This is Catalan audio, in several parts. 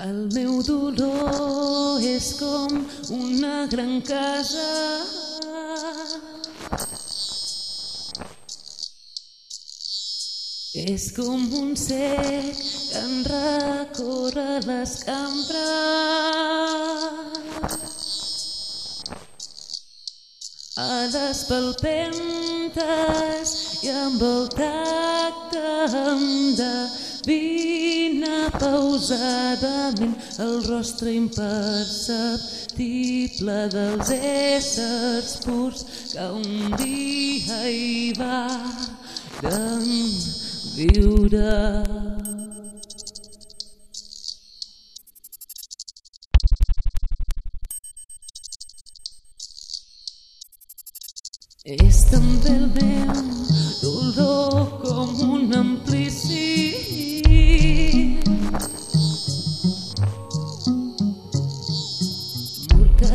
El meu dolor és com una gran casa És com un cec que en recorre les cambres. A les palpentes i amb el tacte em devina pausadament el rostre imperceptible dels éssers purs que un dia hi va viure. És també el meu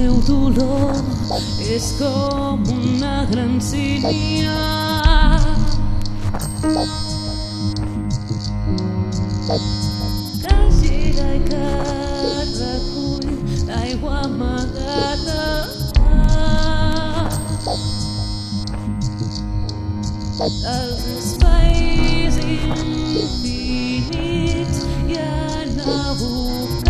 Meu dolor és com una gran sínia que gira i que recull l'aigua amagada. Els espais infinits i anar a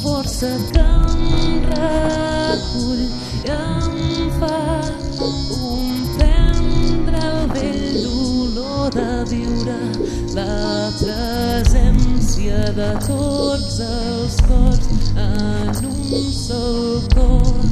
força que em recull i em fa comprendre el vell dolor de viure la presència de tots els cors en un sol cor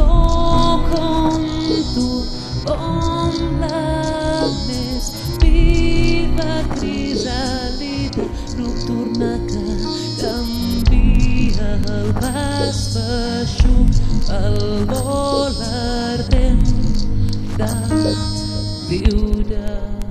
vas feixuc el vol ardent de viure.